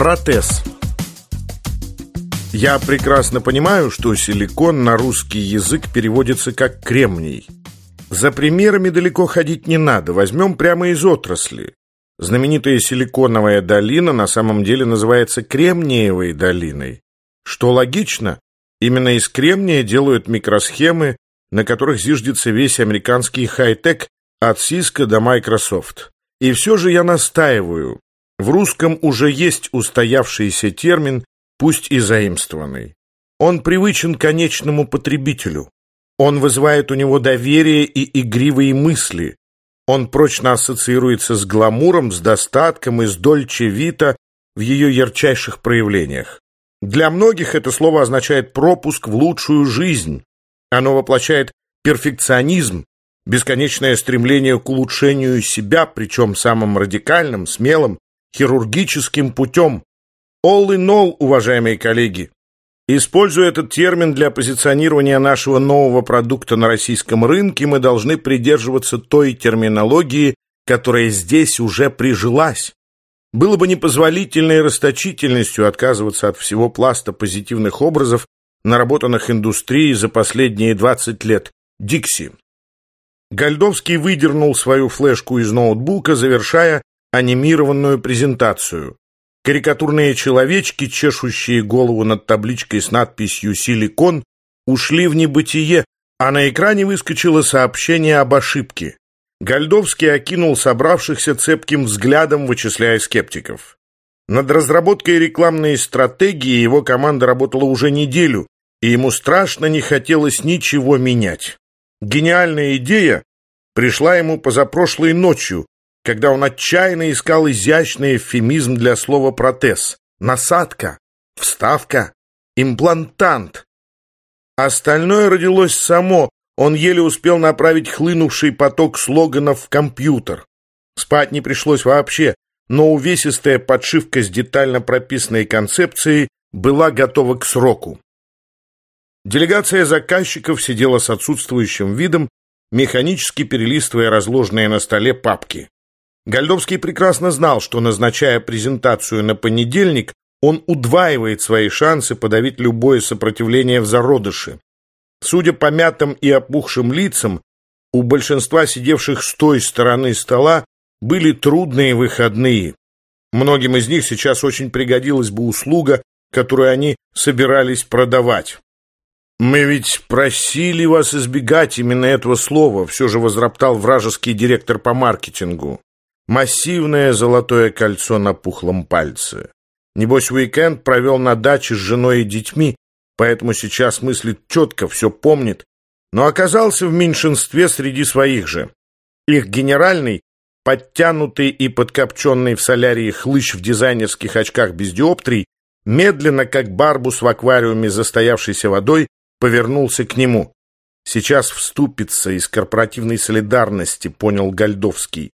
Протез. Я прекрасно понимаю, что силикон на русский язык переводится как кремний. За примерами далеко ходить не надо, возьмем прямо из отрасли. Знаменитая силиконовая долина на самом деле называется Кремниевой долиной. Что логично, именно из кремния делают микросхемы, на которых зиждется весь американский хай-тек от Cisco до Microsoft. И все же я настаиваю, в русском уже есть устоявшийся термин, пусть и заимствованный. Он привычен конечному потребителю. Он вызывает у него доверие и игривые мысли. Он прочно ассоциируется с гламуром, с достатком и с дольче вита в ее ярчайших проявлениях. Для многих это слово означает пропуск в лучшую жизнь. Оно воплощает перфекционизм, бесконечное стремление к улучшению себя, причем самым радикальным, смелым, хирургическим путем. All in all, уважаемые коллеги, используя этот термин для позиционирования нашего нового продукта на российском рынке, мы должны придерживаться той терминологии, которая здесь уже прижилась. Было бы непозволительной расточительностью отказываться от всего пласта позитивных образов, наработанных индустрией за последние 20 лет. Дикси. Гальдовский выдернул свою флешку из ноутбука, завершая анимированную презентацию. Карикатурные человечки, чешущие голову над табличкой с надписью «Силикон», ушли в небытие, а на экране выскочило сообщение об ошибке. Гальдовский окинул собравшихся цепким взглядом, вычисляя скептиков. Над разработкой рекламной стратегии его команда работала уже неделю, и ему страшно не хотелось ничего менять. Гениальная идея пришла ему позапрошлой ночью, когда он отчаянно искал изящный эвфемизм для слова «протез». Насадка, вставка, имплантант. Остальное родилось само, он еле успел направить хлынувший поток слоганов в компьютер. Спать не пришлось вообще, но увесистая подшивка с детально прописанной концепцией была готова к сроку. Делегация заказчиков сидела с отсутствующим видом, механически перелистывая разложенные на столе папки. Гальдовский прекрасно знал, что, назначая презентацию на понедельник, он удваивает свои шансы подавить любое сопротивление в зародыше. Судя по мятым и опухшим лицам, у большинства сидевших с той стороны стола были трудные выходные. Многим из них сейчас очень пригодилась бы услуга, которую они собирались продавать. «Мы ведь просили вас избегать именно этого слова», все же возроптал вражеский директор по маркетингу. Массивное золотое кольцо на пухлом пальце. Небось, уикенд провел на даче с женой и детьми, поэтому сейчас мыслит четко, все помнит, но оказался в меньшинстве среди своих же. Их генеральный, подтянутый и подкопченный в солярии хлыщ в дизайнерских очках без диоптрий, медленно, как барбус в аквариуме застоявшейся водой, повернулся к нему. Сейчас вступится из корпоративной солидарности, понял Гальдовский.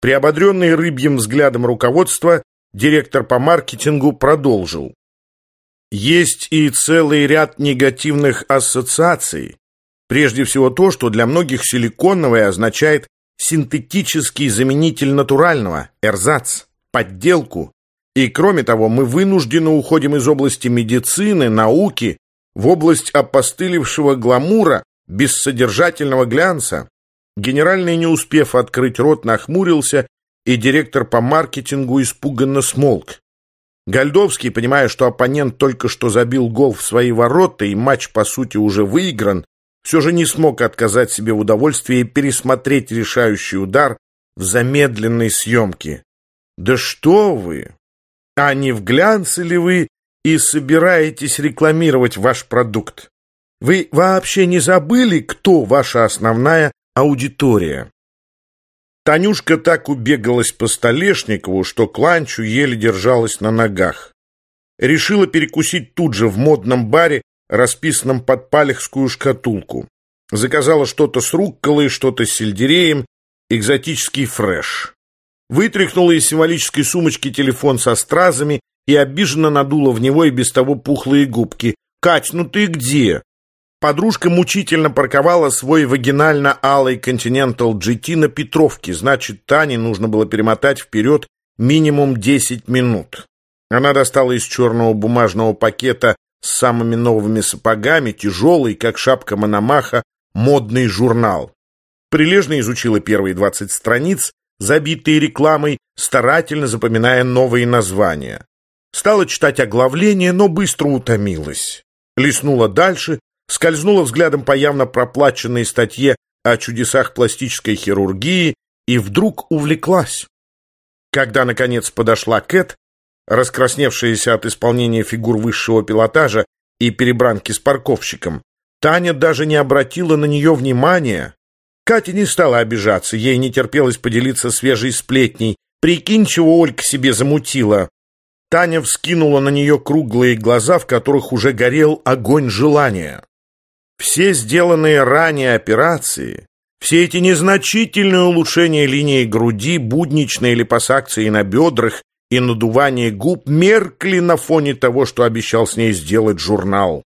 Приободренный рыбьим взглядом руководства, директор по маркетингу продолжил. Есть и целый ряд негативных ассоциаций. Прежде всего то, что для многих силиконовое означает синтетический заменитель натурального, эрзац, подделку. И кроме того, мы вынуждены уходим из области медицины, науки в область опостылевшего гламура, бессодержательного глянца. Генеральный, не успев открыть рот, нахмурился, и директор по маркетингу испуганно смолк. Гальдовский, понимая, что оппонент только что забил гол в свои ворота и матч, по сути, уже выигран, все же не смог отказать себе в удовольствии пересмотреть решающий удар в замедленной съемке. «Да что вы! А не в глянце ли вы и собираетесь рекламировать ваш продукт? Вы вообще не забыли, кто ваша основная аудитория? Танюшка так убегалась по Столешникову, что к ланчу еле держалась на ногах. Решила перекусить тут же в модном баре, расписанном под палехскую шкатулку. Заказала что-то с рукколой, что-то с сельдереем, экзотический фреш. Вытряхнула из символической сумочки телефон со стразами и обиженно надула в него и без того пухлые губки. «Кать, ну ты где?» Подружка мучительно парковала свой вагинально-алый Continental GT на Петровке, значит, Тане нужно было перемотать вперед минимум 10 минут. Она достала из черного бумажного пакета с самыми новыми сапогами, тяжелый, как шапка Мономаха, модный журнал. Прилежно изучила первые двадцать страниц, забитые рекламой, старательно запоминая новые названия. Стала читать оглавление, но быстро утомилась. Листнула дальше, скользнула взглядом по явно проплаченной статье о чудесах пластической хирургии и вдруг увлеклась. Когда, наконец, подошла Кэт, раскрасневшаяся от исполнения фигур высшего пилотажа и перебранки с парковщиком, Таня даже не обратила на нее внимания. Катя не стала обижаться, ей не терпелось поделиться свежей сплетней. Прикинь, чего Олька себе замутила. Таня вскинула на нее круглые глаза, в которых уже горел огонь желания. Все сделанные ранее операции, все эти незначительные улучшения линии груди, будничные липосакции на бедрах и надувание губ меркли на фоне того, что обещал с ней сделать журнал.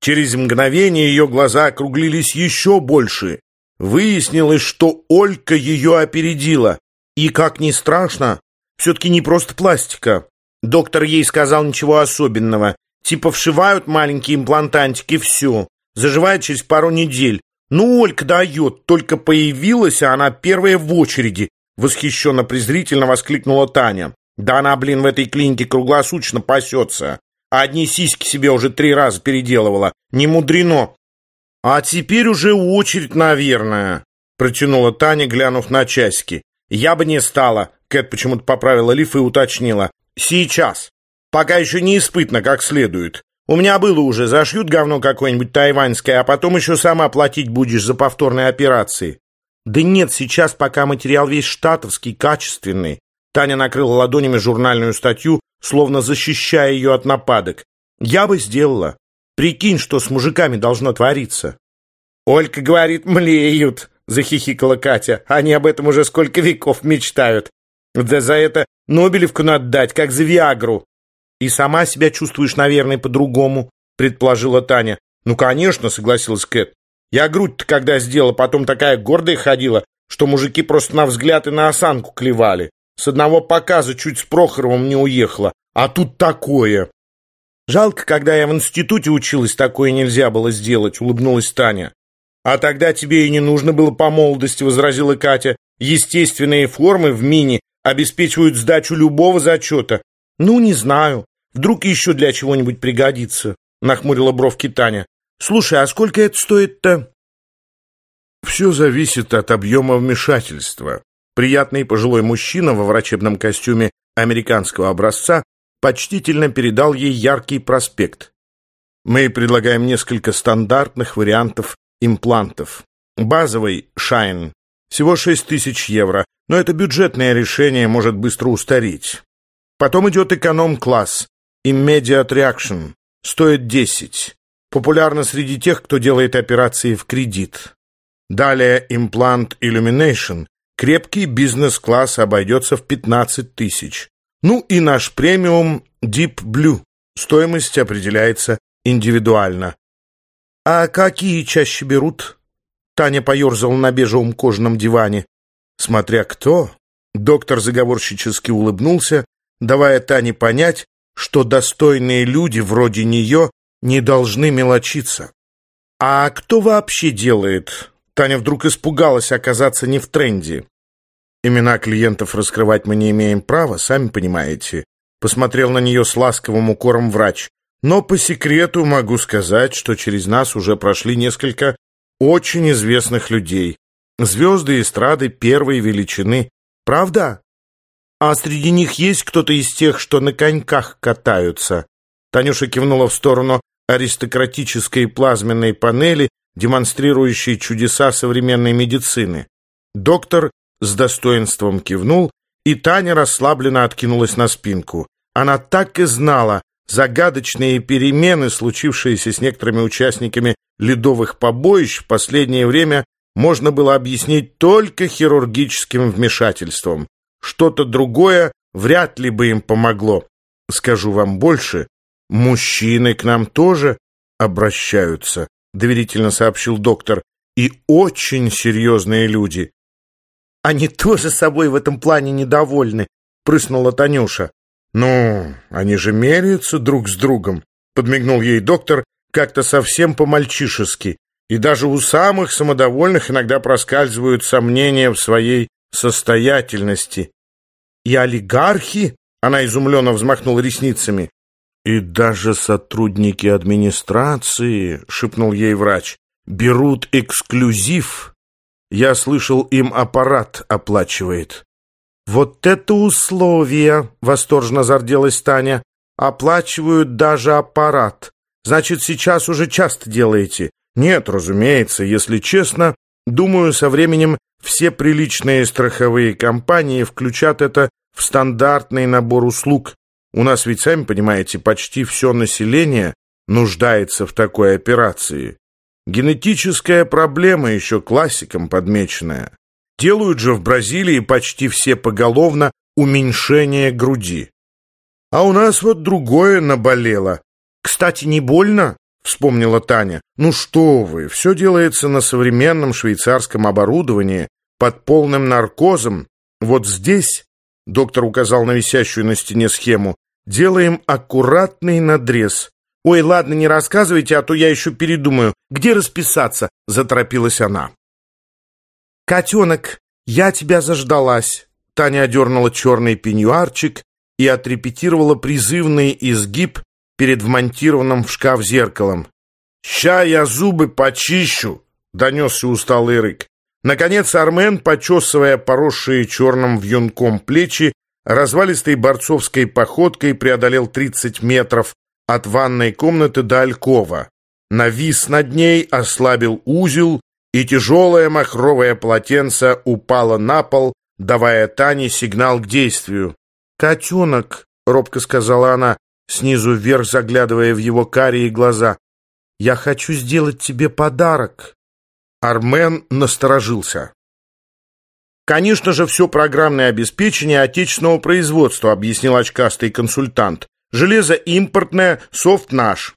Через мгновение ее глаза округлились еще больше. Выяснилось, что Олька ее опередила. И, как ни страшно, все-таки не просто пластика. Доктор ей сказал ничего особенного. Типа вшивают маленькие имплантантики, все. Заживает через пару недель. Ну, Олька дает, только появилась, а она первая в очереди. Восхищенно-презрительно воскликнула Таня. Да она, блин, в этой клинике круглосуточно пасется. А одни сиськи себе уже три раза переделывала. Не мудрено. А теперь уже очередь, наверное, протянула Таня, глянув на часики. Я бы не стала. Кэт почему-то поправила лиф и уточнила. Сейчас. Пока еще не испытно, как следует. У меня было уже, зашьют говно какое-нибудь тайваньское, а потом еще сама платить будешь за повторные операции. Да нет, сейчас пока материал весь штатовский, качественный. Таня накрыла ладонями журнальную статью, словно защищая ее от нападок. Я бы сделала. Прикинь, что с мужиками должно твориться. Олька говорит, млеют, захихикала Катя. Они об этом уже сколько веков мечтают. Да за это Нобелевку надо дать, как за Виагру. И сама себя чувствуешь, наверное, по-другому, предположила Таня. Ну, конечно, согласилась Кэт. Я грудь-то когда сделала, потом такая гордая ходила, что мужики просто на взгляд и на осанку клевали. С одного показа чуть с Прохоровым не уехала. А тут такое. Жалко, когда я в институте училась, такое нельзя было сделать, улыбнулась Таня. А тогда тебе и не нужно было по молодости, возразила Катя. Естественные формы в мини обеспечивают сдачу любого зачета. Ну, не знаю. Вдруг еще для чего-нибудь пригодится, нахмурила бровки Таня. Слушай, а сколько это стоит-то? Все зависит от объема вмешательства. Приятный пожилой мужчина во врачебном костюме американского образца почтительно передал ей яркий проспект. Мы предлагаем несколько стандартных вариантов имплантов. Базовый Shine всего 6 тысяч евро, но это бюджетное решение может быстро устареть. Потом идет эконом-класс Immediate Reaction, стоит 10. Популярно среди тех, кто делает операции в кредит. Далее имплант Illumination Крепкий бизнес-класс обойдется в 15 тысяч. Ну и наш премиум Deep Blue. Стоимость определяется индивидуально. А какие чаще берут? Таня поерзала на бежевом кожаном диване. Смотря кто. Доктор заговорщически улыбнулся, давая Тане понять, что достойные люди вроде нее не должны мелочиться. А кто вообще делает Таня вдруг испугалась оказаться не в тренде. Имена клиентов раскрывать мы не имеем права, сами понимаете. Посмотрел на нее с ласковым укором врач. Но по секрету могу сказать, что через нас уже прошли несколько очень известных людей. Звезды эстрады первой величины. Правда? А среди них есть кто-то из тех, что на коньках катаются? Танюша кивнула в сторону аристократической плазменной панели, демонстрирующей чудеса современной медицины. Доктор с достоинством кивнул, и Таня расслабленно откинулась на спинку. Она так и знала, загадочные перемены, случившиеся с некоторыми участниками ледовых побоищ в последнее время, можно было объяснить только хирургическим вмешательством. Что-то другое вряд ли бы им помогло. Скажу вам больше, мужчины к нам тоже обращаются доверительно сообщил доктор, и очень серьезные люди. Они тоже собой в этом плане недовольны, прыснула Танюша. «Ну, они же меряются друг с другом», — подмигнул ей доктор как-то совсем по-мальчишески. И даже у самых самодовольных иногда проскальзывают сомнения в своей состоятельности. «И олигархи?» — она изумленно взмахнула ресницами. «И даже сотрудники администрации», — шепнул ей врач, — «берут эксклюзив. Я слышал, им аппарат оплачивает». «Вот это условие!» — восторженно зарделась Таня. «Оплачивают даже аппарат. Значит, сейчас уже часто делаете?» «Нет, разумеется, если честно, думаю, со временем все приличные страховые компании включат это в стандартный набор услуг. У нас ведь, сами понимаете, почти все население нуждается в такой операции. Генетическая проблема еще классиком подмеченная. Делают же в Бразилии почти все поголовно уменьшение груди. А у нас вот другое наболело. Кстати, не больно? Вспомнила Таня. Ну что вы, все делается на современном швейцарском оборудовании, под полным наркозом. Вот здесь, доктор указал на висящую на стене схему, делаем аккуратный надрез. «Ой, ладно, не рассказывайте, а то я еще передумаю. Где расписаться?» — заторопилась она. «Котенок, я тебя заждалась!» Таня одернула черный пеньюарчик и отрепетировала призывный изгиб перед вмонтированным в шкаф зеркалом. «Ща я зубы почищу!» — донесся усталый рык. Наконец Армен, почесывая поросшие черным вьюнком плечи, развалистой борцовской походкой преодолел 30 метров от ванной комнаты до алькова. Навис над ней, ослабил узел и тяжелое махровое полотенце упало на пол, давая Тане сигнал к действию. «Котенок», — робко сказала она, снизу вверх заглядывая в его карие глаза, — «я хочу сделать тебе подарок». Армен насторожился. «Конечно же, все программное обеспечение отечественного производства», объяснил очкастый консультант. «Железо импортное, софт наш.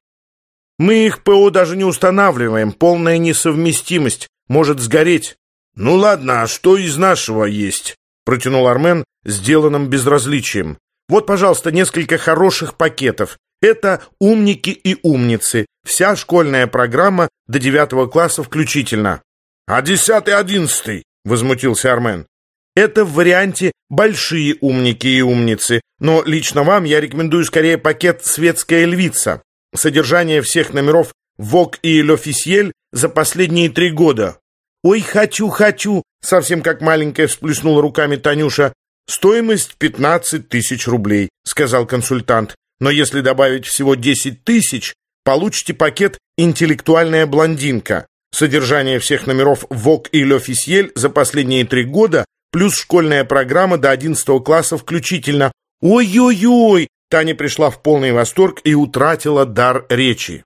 Мы их ПО даже не устанавливаем, полная несовместимость, может сгореть. Ну ладно, а что из нашего есть? Протянул Армен сделанным безразличием. Вот, пожалуйста, несколько хороших пакетов. Это «Умники и умницы». Вся школьная программа до девятого класса включительно. «А десятый, одиннадцатый?» — возмутился Армен. Это в варианте «Большие умники и умницы», но лично вам я рекомендую скорее пакет «Светская львица» содержание всех номеров «Вок» и «Л'Офисьель» за последние три года. «Ой, хочу, хочу!» — совсем как маленькая всплеснула руками Танюша. «Стоимость 15 тысяч рублей», — сказал консультант. «Но если добавить всего 10 тысяч, получите пакет «Интеллектуальная блондинка». Содержание всех номеров «Вок» и «Л'Офисьель» за последние три года, плюс школьная программа до 11 класса включительно. «Ой-ой-ой!» Таня пришла в полный восторг и утратила дар речи.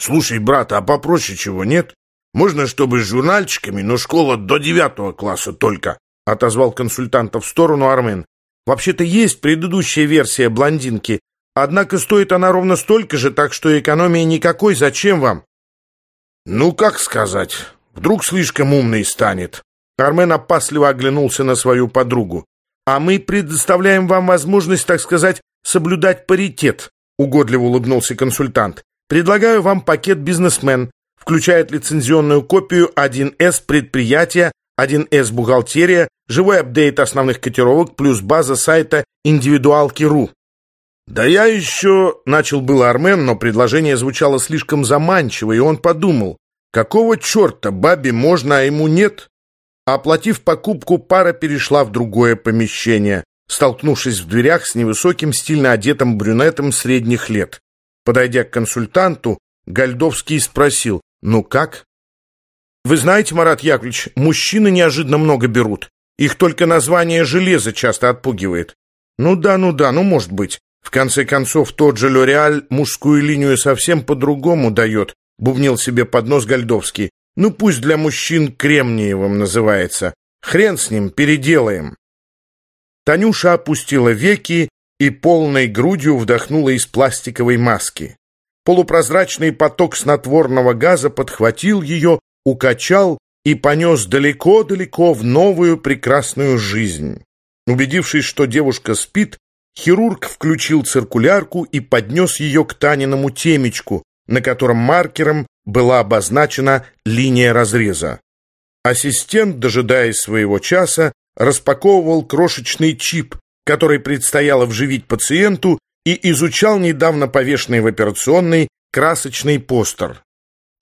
«Слушай, брат, а попроще чего нет? Можно, чтобы с журнальчиками, но школа до девятого класса только», отозвал консультанта в сторону Армен. «Вообще-то есть предыдущая версия блондинки, однако стоит она ровно столько же, так что экономии никакой, зачем вам?» «Ну, как сказать, вдруг слишком умный станет». Армен опасливо оглянулся на свою подругу. «А мы предоставляем вам возможность, так сказать, соблюдать паритет», — угодливо улыбнулся консультант. «Предлагаю вам пакет «Бизнесмен». Включает лицензионную копию 1С предприятия, 1С бухгалтерия, живой апдейт основных котировок плюс база сайта индивидуалки.ру. «Да я еще...» — начал был Армен, но предложение звучало слишком заманчиво, и он подумал, какого черта бабе можно, а ему нет? Оплатив покупку, пара перешла в другое помещение столкнувшись в дверях с невысоким, стильно одетым брюнетом средних лет. Подойдя к консультанту, Гальдовский спросил, «Ну как?» «Вы знаете, Марат Яковлевич, мужчины неожиданно много берут. Их только название железа часто отпугивает». «Ну да, ну да, ну может быть. В конце концов, тот же Лореаль мужскую линию совсем по-другому дает», бубнил себе под нос Гальдовский. «Ну пусть для мужчин Кремниевым называется. Хрен с ним, переделаем». Танюша опустила веки и полной грудью вдохнула из пластиковой маски. Полупрозрачный поток снотворного газа подхватил ее, укачал и понес далеко-далеко в новую прекрасную жизнь. Убедившись, что девушка спит, Хирург включил циркулярку и поднес ее к Таниному темечку, на котором маркером была обозначена линия разреза. Ассистент, дожидаясь своего часа, распаковывал крошечный чип, который предстояло вживить пациенту, и изучал недавно повешенный в операционной красочный постер.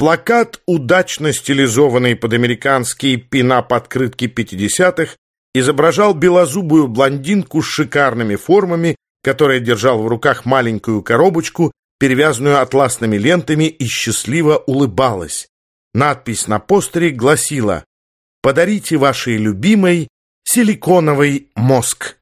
Плакат, удачно стилизованный под американские пинап-открытки 50-х, изображал белозубую блондинку с шикарными формами, которая держала в руках маленькую коробочку, перевязанную атласными лентами и счастливо улыбалась. Надпись на постере гласила «Подарите вашей любимой силиконовый мозг».